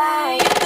bye.